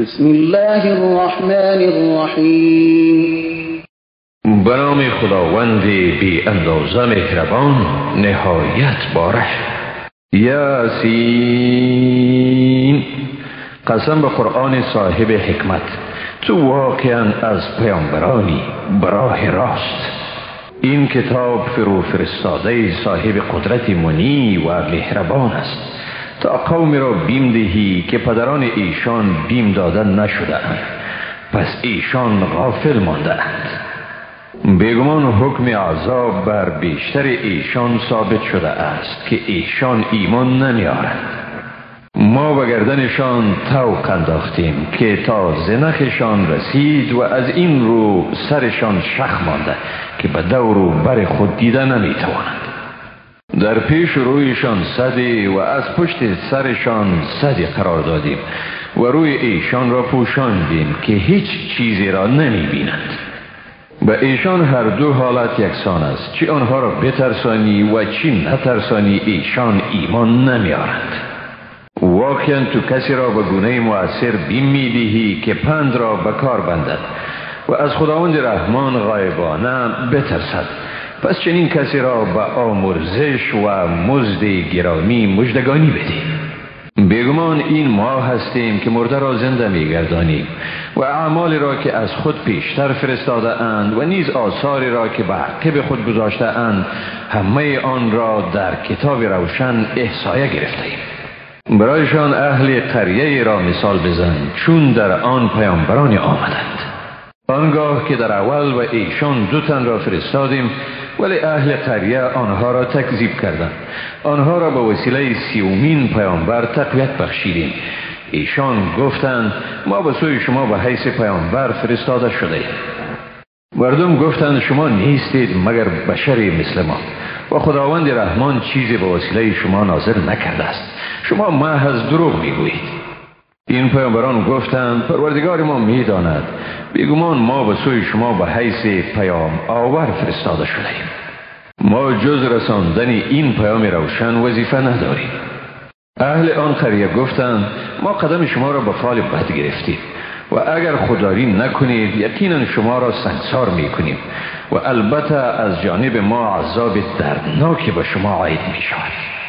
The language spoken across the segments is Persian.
بسم الله الرحمن الرحیم. به نام خداوند بی اندازه مهربان نهایت باره یاسین. قسم به قرآن صاحب حکمت. تو واقعا از پیامبرانی براه راست. این کتاب فرو فرستاده صاحب قدرت منی و مهربان است. تا قوم را بیم دهی که پدران ایشان بیم دادن نشده پس ایشان غافل مانده اند بیگمان حکم عذاب بر بیشتر ایشان ثابت شده است که ایشان ایمان نمیارند. ما به گردنشان توق انداختیم که تا زنخشان رسید و از این رو سرشان شخ مانده که به دور و بر خود دیده نمی‌توانند در پیش رویشان صدی و از پشت سرشان صدی قرار دادیم و روی ایشان را پوشاندیم که هیچ چیزی را نمی بینند به ایشان هر دو حالت یکسان است چی آنها را بترسانی و چی نترسانی ایشان ایمان نمیارند واقعا تو کسی را به گونه مؤثر بیم می‌دهی که پند را به کار بندد و از خداوند رحمان غایبانه بترسد. پس چنین کسی را به آمرزش و مزد گرامی مجدگانی بدی بیگمان این ما هستیم که مرده را زنده میگردانیم و اعمال را که از خود پیشتر فرستاده اند و نیز آثاری را که به عقب خود گذاشته اند همه آن را در کتاب روشن احسایه گرفته ایم برایشان اهل قریه را مثال بزن چون در آن پیامبرانی آمدند. آنگاه که در اول و ایشان دو تن را فرستادیم ولی اهل قریه آنها را تکذیب کردند. آنها را به وسیله سیومین پیامبر تقویت بخشیدیم. ایشان گفتند ما به سوی شما به حیث پیامبر فرستاده شده. ایم مردم گفتند شما نیستید مگر بشری مثل ما. و خداوند رحمان چیزی به وسیله شما ناظر نکرده است. شما محض دروغ می‌گویید. این پیامبران گفتند پروردگار ما می‌داند. بیگمان ما به سوی شما به حیث پیام آور فرستاده شده ایم ما جز رساندن این پیام روشن وظیفه نداریم. اهل آن قریه گفتند ما قدم شما را به فال بد گرفتیم و اگر خداری نکنید یقینا شما را سنگسار می‌کنیم و البته از جانب ما عذاب دردناکی به شما عاید می شود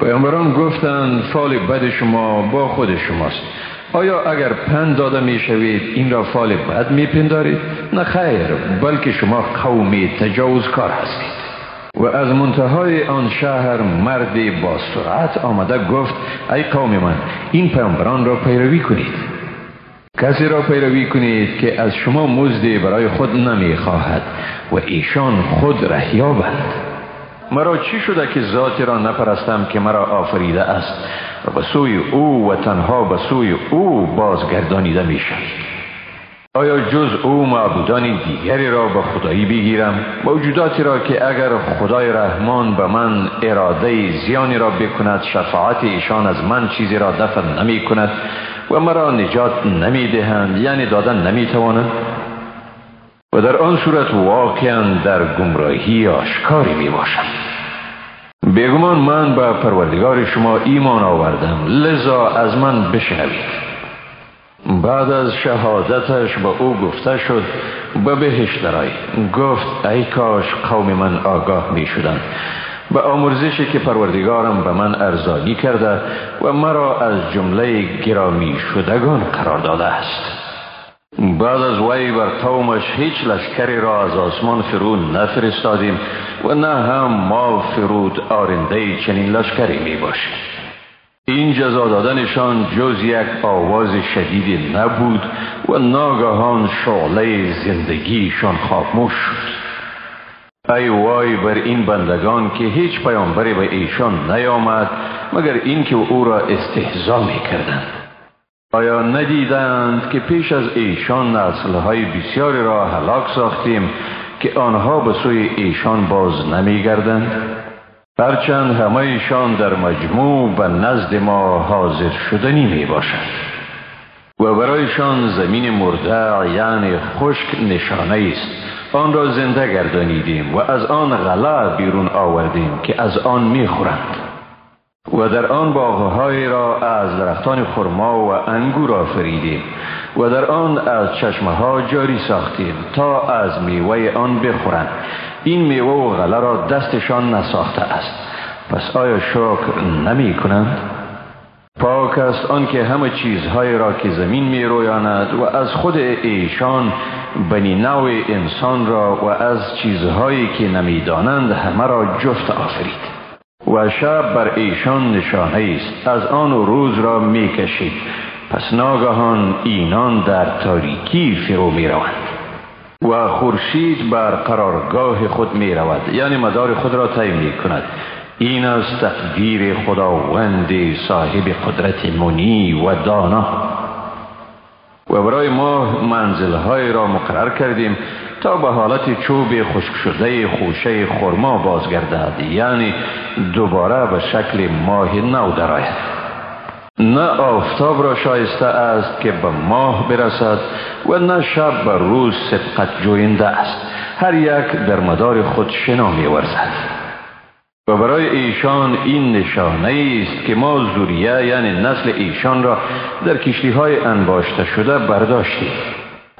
پیامبران گفتند فال بد شما با خود شماست. آیا اگر پند داده می شوید این را فال بد می پندارید؟ نه خیر بلکه شما قومی تجاوزکار هستید. و از منتهای آن شهر مردی با سرعت آمده گفت ای قوم من این پیامبران را پیروی کنید. کسی را پیروی کنید که از شما مزدی برای خود نمی خواهد و ایشان خود رهیابند. مرا چی شده که ذاتی را نپرستم که مرا آفریده است و به سوی او و تنها به سوی او بازگردانیده می شد آیا جز او معبودان دیگری را به خدایی بگیرم؟ موجوداتی را که اگر خدای رحمان به من اراده زیانی را بکند شفاعت ایشان از من چیزی را دفن نمی کند و مرا نجات نمی دهند یعنی دادن نمی توانند و در آن صورت واقعا در گمراهی آشکاری می باشم بیگمان من به پروردگار شما ایمان آوردم. لذا از من بشنوید. بعد از شهادتش به او گفته شد به بهش درای گفت ای کاش قوم من آگاه می شدن به آمرزشی که پروردگارم به من ارزانی کرده و مرا از جمله گرامی شدگان قرار داده است. بعد از وی بر قومش هیچ لشکری را از آسمان فرو نفرستادیم و نه هم ما فرود آرنده چنین لشکری می باشیم این جزا دادنشان جز یک آواز شدیدی نبود و ناگهان شعله زندگیشان خاموش شد. ای وای بر این بندگان که هیچ پیامبری به ایشان نیامد مگر اینکه او را استهزا می کردند آیا ندیدند که پیش از ایشان نسلهای بسیاری را هلاک ساختیم که آنها به سوی ایشان باز نمی گردند؟ هرچند همه ایشان در مجموع به نزد ما حاضر شدنی می باشند و برایشان زمین مرده یعنی خشک نشانه است آن را زنده گردانیدیم و از آن غله بیرون آوردیم که از آن می‌خورند و در آن باغهای را از درختان خرما و انگور آفریدیم و در آن از چشمه ها جاری ساختیم تا از میوه آن بخورند. این میوه و غله را دستشان نساخته است. پس آیا شکر نمی کنند؟ پاک است آنکه همه چیزهای را که زمین می رویاند و از خود ایشان بنی نوع انسان را و از چیزهایی که نمی‌دانند همه را جفت آفرید. و شب بر ایشان نشانه است از آن روز را می کشید پس ناگهان اینان در تاریکی فرو می روند و خورشید بر قرارگاه خود می رود یعنی مدار خود را طی می کند این از تقدیر خداوند صاحب قدرت منی و دانا. و برای ما منزلهای را مقرر کردیم. تا به حالت چوب خشک شده خوشه خرما بازگردد. یعنی دوباره به شکل ماه نو درآید. نه آفتاب را شایسته است که به ماه برسد و نه شب به روز سبقت جوینده است. هر یک در مدار خود شنا می ورزد. و برای ایشان این نشانه است که ما زوریه یعنی نسل ایشان را در کشتی های انباشته شده برداشتیم.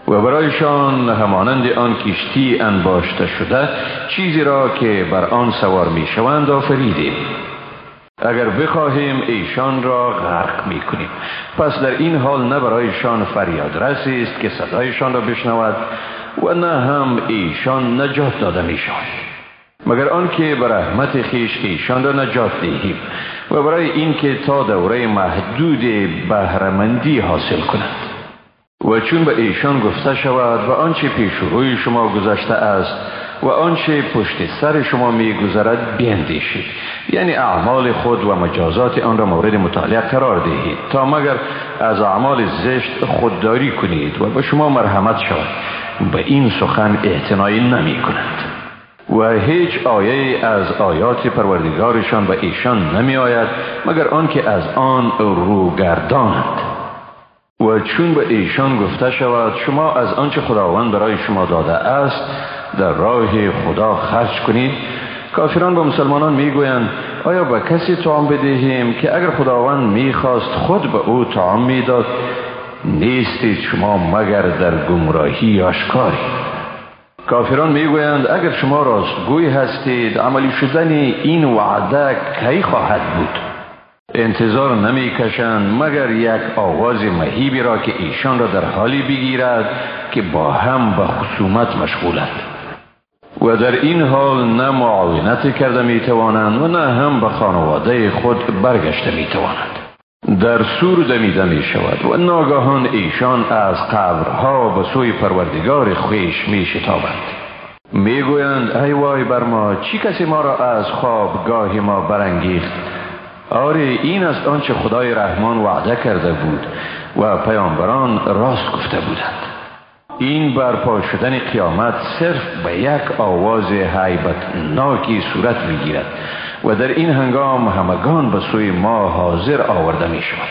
و برایشان همانند آن کشتی انباشته شده چیزی را که بر آن سوار می شوند آفریدیم. اگر بخواهیم ایشان را غرق می کنیم پس در این حال نه برایشان فریاد رسی است که صدایشان را بشنود و نه هم ایشان نجات داده می شوند مگر آنکه بر رحمت خیش ایشان را نجات دهیم و برای اینکه تا دوره محدود بهرمندی حاصل کنند و چون به ایشان گفته شود و آنچه پیش روی شما گذشته است و آنچه پشت سر شما می گذرد بیندیشید. یعنی اعمال خود و مجازات آن را مورد مطالعه قرار دهید. تا مگر از اعمال زشت خودداری کنید و به شما مرحمت شود. به این سخن اعتنایی نمی کنند و هیچ آیه از آیات پروردگارشان به ایشان نمی آید مگر آنکه از آن روگردانند و چون به ایشان گفته شود شما از آنچه خداوند برای شما داده است در راه خدا خرج کنید. کافران به مسلمانان می‌گویند آیا به کسی طعام بدهیم که اگر خداوند می‌خواست خود به او طعام می‌داد نیستید شما مگر در گمراهی آشکاری؟ کافران می‌گویند اگر شما راستگوی هستید عملی شدن این وعده کی خواهد بود؟ انتظار نمی کشند مگر یک آواز مهیبی را که ایشان را در حالی بگیرد که با هم به خصومت مشغولند. و در این حال نه معاونت کرده می توانند و نه هم به خانواده خود برگشته می توانند در سور دمیده می شود و ناگهان ایشان از قبرها به سوی پروردگار خویش می شتابند می گویند ای وای بر ما چی کسی ما را از خوابگاه ما برانگیخت؟ آره این است آنچه خدای رحمان وعده کرده بود و پیامبران راست گفته بودند. این برپا شدن قیامت صرف به یک آواز حیبت ناکی صورت می‌گیرد و در این هنگام همگان به سوی ما حاضر آورده می شود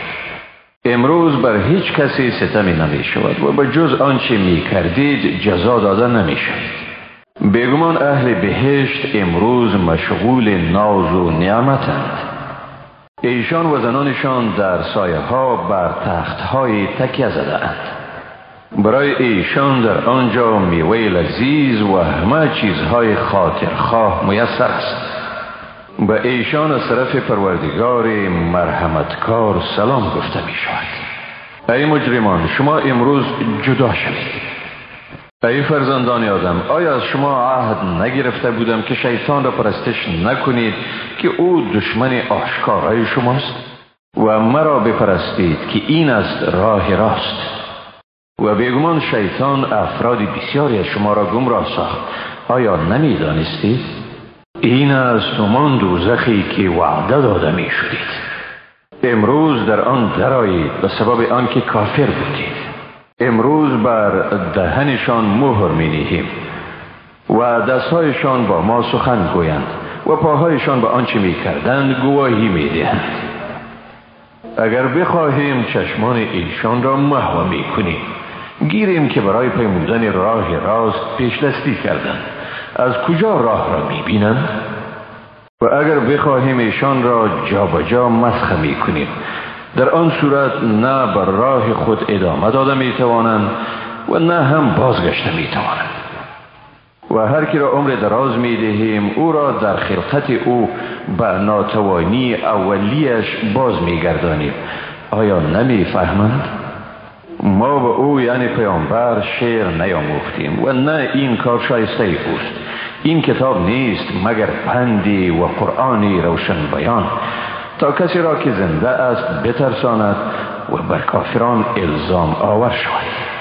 امروز بر هیچ کسی ستمی نمی شود و به جز آنچه می کردید جزا داده نمی شود بگمان اهل بهشت امروز مشغول ناز و نعمتند. ایشان و زنانشان در سایه ها بر تخت های تکیه زده برای ایشان در آنجا میوه لذیذ و همه چیزهای خاطرخواه میسر است. به ایشان از طرف پروردگار مرحمتکار سلام گفته می شود ای مجرمان شما امروز جدا شوید. ای فرزندان آدم آیا از شما عهد نگرفته بودم که شیطان را پرستش نکنید که او دشمن آشکارای شماست؟ و مرا بپرستید که این است راه راست. و بیگمان شیطان افراد بسیاری از شما را گمراه ساخت. آیا نمی‌دانستید؟ این از همان دوزخی که وعده داده می شدید امروز در آن درایید به سبب آنکه کافر بودید. امروز بر دهنشان مهر می نهیم و دستهایشان با ما سخن گویند و پاهایشان به آنچه می کردند گواهی می دهند اگر بخواهیم چشمان ایشان را محو می کنیم گیریم که برای پیمودن راه راست پیش دستی کردند از کجا راه را می بینند؟ و اگر بخواهیم ایشان را جابجا جا مسخ می کنیم در آن صورت نه بر راه خود ادامه داده می توانند و نه هم بازگشته می توانند و هر کی را عمر دراز می دهیم او را در خلقت او به ناتوانی اولیش باز می گردانیم آیا نمی فهمند؟ ما به او یعنی پیامبر شعر نیاموختیم و نه این کار شایسته اوست این کتاب نیست مگر پندی و قرآنی روشن بیان تا کسی را که زنده است بترساند و بر کافران الزام آور شود.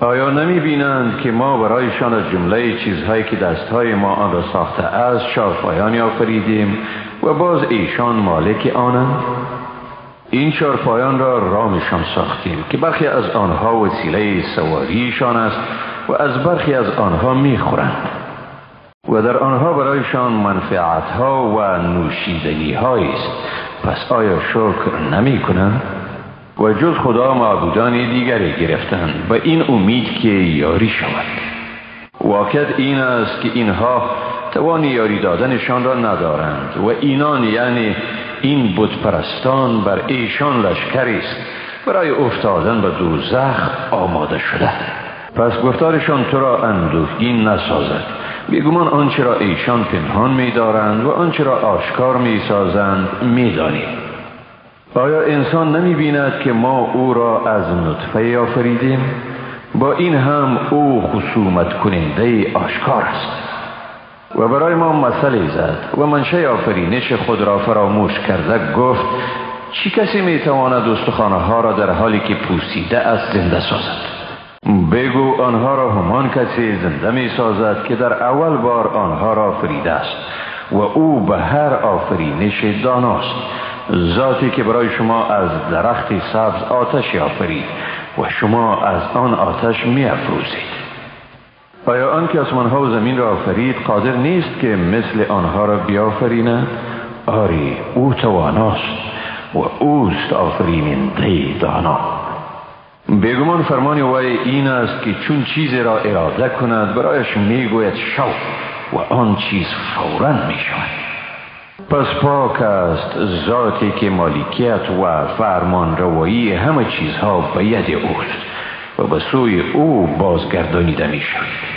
آیا نمی بینند که ما برایشان از جمله چیزهایی که دستهای ما آن را ساخته از شارپایانی آفریدیم و باز ایشان مالک آنند؟ این چارپایان را رامشان ساختیم که برخی از آنها وسیله سواریشان است و از برخی از آنها می‌خورند. و در آنها برایشان منفعت ها و نوشیدنی است. پس آیا شکر نمی کنند؟ و جز خدا معبودان دیگری گرفتند. و این امید که یاری شود. واقعیت این است که اینها توان یاری دادنشان را ندارند. و اینان یعنی این بتپرستان بر ایشان لشکری است. برای افتادن به دوزخ آماده شده پس گفتارشان تو را اندوهگین نسازد. بیگمان آنچه را ایشان پنهان می دارند و آنچه را آشکار می سازند می دانید. آیا انسان نمی بیند که ما او را از نطفه آفریدیم با این هم او خصومت کننده آشکار است. و برای ما مسئله زد و منشه آفرینش خود را فراموش کرده گفت چی کسی می تواند استخانه ها را در حالی که پوسیده است زنده سازد؟ بگو آنها را همان کسی زنده می سازد که در اول بار آنها را آفریده است و او به هر آفرینش داناست. ذاتی که برای شما از درخت سبز آتش آفرید و شما از آن آتش می افروزید آیا آن که آسمان ها و زمین را آفرید قادر نیست که مثل آنها را بیافریند؟ آری او تواناست و اوست آفریننده دانا. بگمان فرمان وی این است که چون چیزی را اراده کند برایش می‌گوید شو و آن چیز فورا می شود پس پاک است ذاتی که مالکیت و فرمان روایی همه چیزها به ید اوست و به سوی او بازگردانیده می شود